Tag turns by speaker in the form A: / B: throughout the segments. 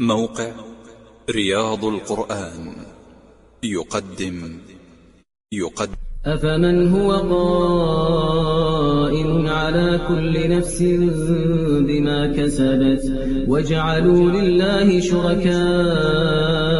A: موقع رياض القرآن. يقدم. يقدم.
B: أفمن هو قائم على كل نفس بما كسبت وجعلوا لله شركاء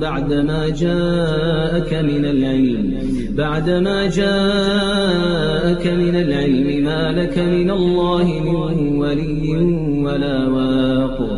B: بعدما جاءك من العلم بعدما جاءك من العلم ما لك من الله من ولي ولا واق.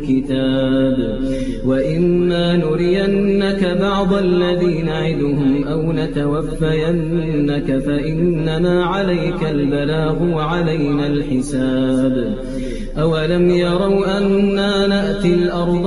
B: الكتاب. وإما نرينك بعض الذي نعدهم أو نتوفينك فإنما عليك البلاغ وعلينا الحساب. أولم يروا أنا نأتي الأرض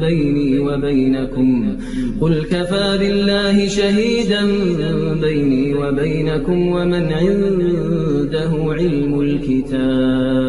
B: بيني وبينكم. قل كفى بالله شهيدا بيني وبينكم ومن عنده علم الكتاب.